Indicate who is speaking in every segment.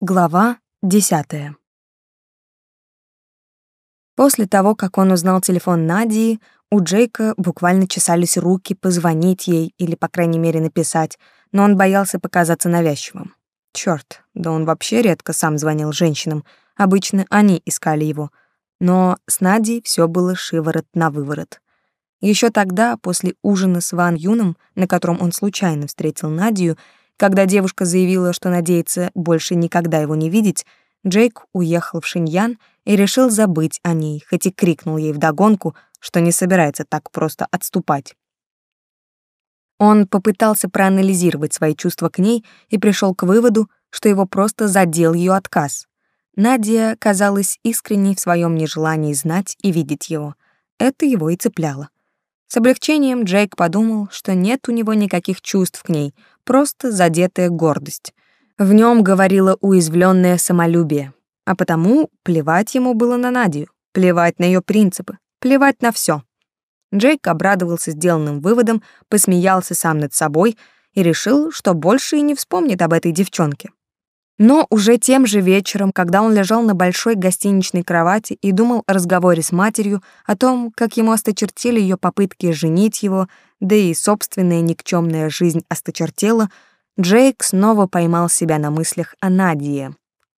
Speaker 1: Глава десятая. После того, как он узнал телефон Надии, у Джейка буквально чесались руки позвонить ей или, по крайней мере, написать, но он боялся показаться навязчивым. Чёрт, да он вообще редко сам звонил женщинам, обычно они искали его. Но с Надей всё было шиворот на выворот. Ещё тогда, после ужина с Ван Юном, на котором он случайно встретил Надию, когда девушка заявила, что надеется больше никогда его не видеть, Джейк уехал в Шиньян и решил забыть о ней, хоть и крикнул ей вдогонку, что не собирается так просто отступать. Он попытался проанализировать свои чувства к ней и пришел к выводу, что его просто задел ее отказ. Надя казалась искренней в своем нежелании знать и видеть его. Это его и цепляло. С облегчением Джейк подумал, что нет у него никаких чувств к ней, просто задетая гордость. В нем говорило уязвленное самолюбие, а потому плевать ему было на Надю, плевать на ее принципы, плевать на все. Джейк обрадовался сделанным выводом, посмеялся сам над собой и решил, что больше и не вспомнит об этой девчонке. Но уже тем же вечером, когда он лежал на большой гостиничной кровати и думал о разговоре с матерью, о том, как ему осточертели ее попытки женить его, да и собственная никчемная жизнь осточертела, Джейк снова поймал себя на мыслях о Надии.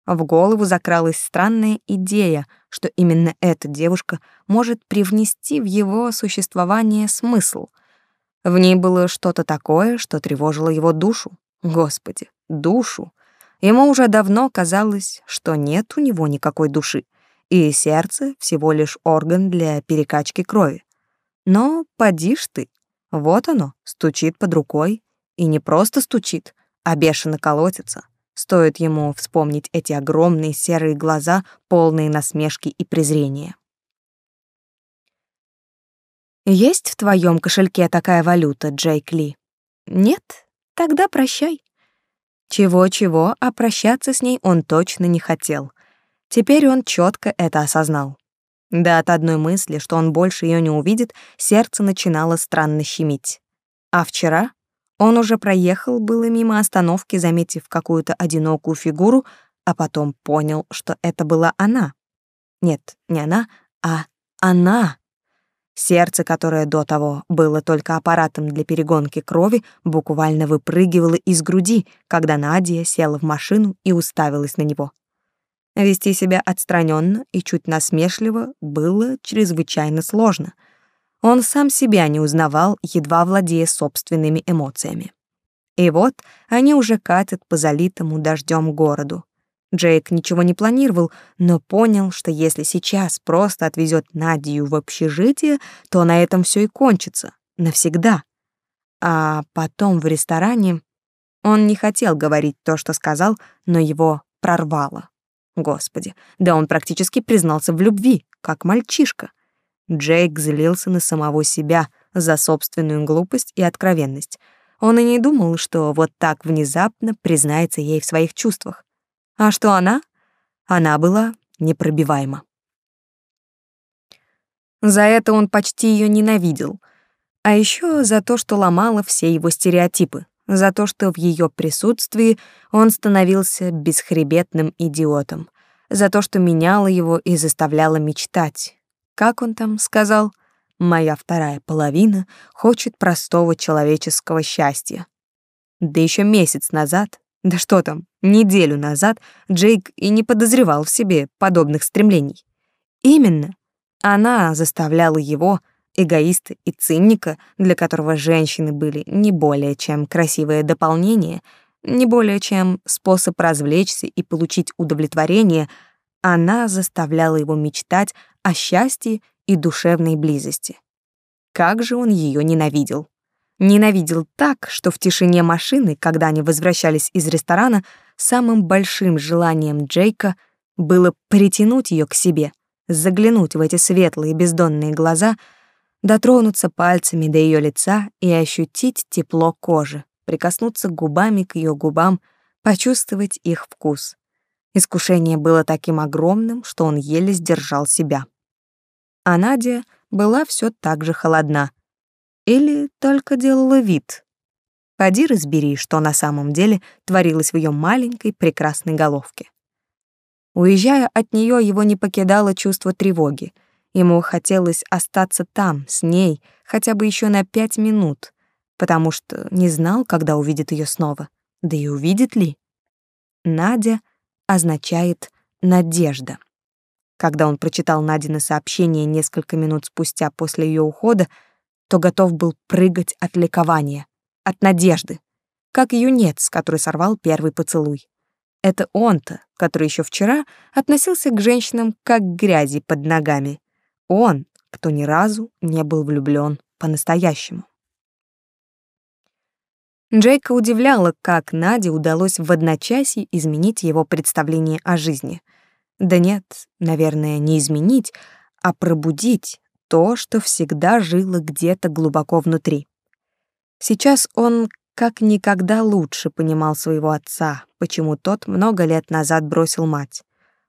Speaker 1: В голову закралась странная идея, что именно эта девушка может привнести в его существование смысл. В ней было что-то такое, что тревожило его душу. Господи, душу. Ему уже давно казалось, что нет у него никакой души, и сердце всего лишь орган для перекачки крови. Но поди ж ты, вот оно, стучит под рукой, и не просто стучит, а бешено колотится. Стоит ему вспомнить эти огромные серые глаза, полные насмешки и презрения. Есть в твоем кошельке такая валюта, Джейк Ли? Нет? Тогда прощай. Чего-чего, а прощаться с ней он точно не хотел. Теперь он четко это осознал. Да от одной мысли, что он больше ее не увидит, сердце начинало странно щемить. А вчера он уже проехал было мимо остановки, заметив какую-то одинокую фигуру, а потом понял, что это была она. Нет, не она, а она. Сердце, которое до того было только аппаратом для перегонки крови, буквально выпрыгивало из груди, когда Надя села в машину и уставилась на него. Вести себя отстраненно и чуть насмешливо было чрезвычайно сложно. Он сам себя не узнавал, едва владея собственными эмоциями. И вот они уже катят по залитому дождем городу. Джейк ничего не планировал, но понял, что если сейчас просто отвезет Надию в общежитие, то на этом все и кончится. Навсегда. А потом в ресторане... Он не хотел говорить то, что сказал, но его прорвало. Господи, да он практически признался в любви, как мальчишка. Джейк злился на самого себя за собственную глупость и откровенность. Он и не думал, что вот так внезапно признается ей в своих чувствах. А что она? Она была непробиваема. За это он почти ее ненавидел. А еще за то, что ломала все его стереотипы, за то, что в ее присутствии он становился бесхребетным идиотом, за то, что меняла его и заставляла мечтать. Как он там сказал? «Моя вторая половина хочет простого человеческого счастья». Да еще месяц назад да что там, неделю назад Джейк и не подозревал в себе подобных стремлений. Именно она заставляла его, эгоиста и цинника, для которого женщины были не более чем красивое дополнение, не более чем способ развлечься и получить удовлетворение, она заставляла его мечтать о счастье и душевной близости. Как же он ее ненавидел. Ненавидел так, что в тишине машины, когда они возвращались из ресторана, самым большим желанием Джейка было притянуть ее к себе, заглянуть в эти светлые бездонные глаза, дотронуться пальцами до ее лица и ощутить тепло кожи, прикоснуться губами к ее губам, почувствовать их вкус. Искушение было таким огромным, что он еле сдержал себя. А Надя была все так же холодна — или только делала вид? Поди разбери, что на самом деле творилось в ее маленькой прекрасной головке. Уезжая от нее, его не покидало чувство тревоги. Ему хотелось остаться там, с ней, хотя бы еще на пять минут, потому что не знал, когда увидит ее снова. Да и увидит ли? Надя означает «надежда». Когда он прочитал Надины сообщение несколько минут спустя после ее ухода, то готов был прыгать от ликования, от надежды, как юнец, который сорвал первый поцелуй. Это он-то, который еще вчера относился к женщинам как к грязи под ногами. Он, кто ни разу не был влюблен по-настоящему. Джейка удивляла, как Наде удалось в одночасье изменить его представление о жизни. Да нет, наверное, не изменить, а пробудить то, что всегда жило где-то глубоко внутри. Сейчас он как никогда лучше понимал своего отца, почему тот много лет назад бросил мать.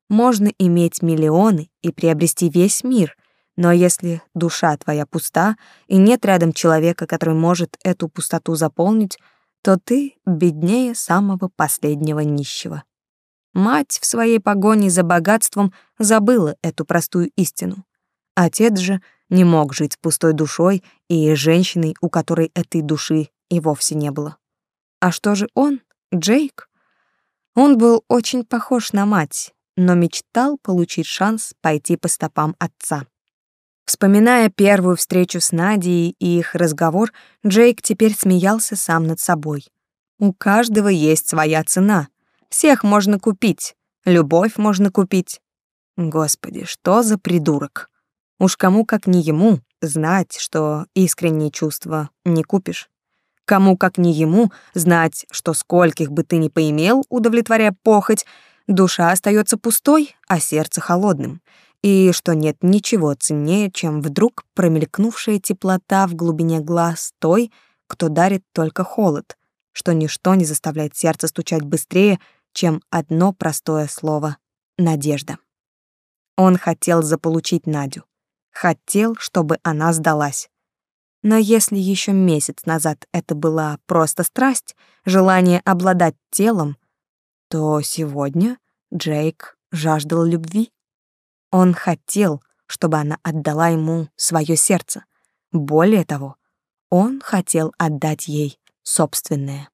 Speaker 1: Можно иметь миллионы и приобрести весь мир, но если душа твоя пуста и нет рядом человека, который может эту пустоту заполнить, то ты беднее самого последнего нищего. Мать в своей погоне за богатством забыла эту простую истину. Отец же не мог жить с пустой душой и женщиной, у которой этой души и вовсе не было. А что же он, Джейк? Он был очень похож на мать, но мечтал получить шанс пойти по стопам отца. Вспоминая первую встречу с Надей и их разговор, Джейк теперь смеялся сам над собой. У каждого есть своя цена. Всех можно купить, любовь можно купить. Господи, что за придурок? Уж кому как не ему знать, что искренние чувства не купишь. Кому, как не ему, знать, что скольких бы ты ни поимел, удовлетворяя похоть, душа остается пустой, а сердце холодным, и что нет ничего ценнее, чем вдруг промелькнувшая теплота в глубине глаз той, кто дарит только холод, что ничто не заставляет сердце стучать быстрее, чем одно простое слово — надежда. Он хотел заполучить Надю, хотел, чтобы она сдалась. Но если еще месяц назад это была просто страсть, желание обладать телом, то сегодня Джейк жаждал любви. Он хотел, чтобы она отдала ему свое сердце. Более того, он хотел отдать ей собственное.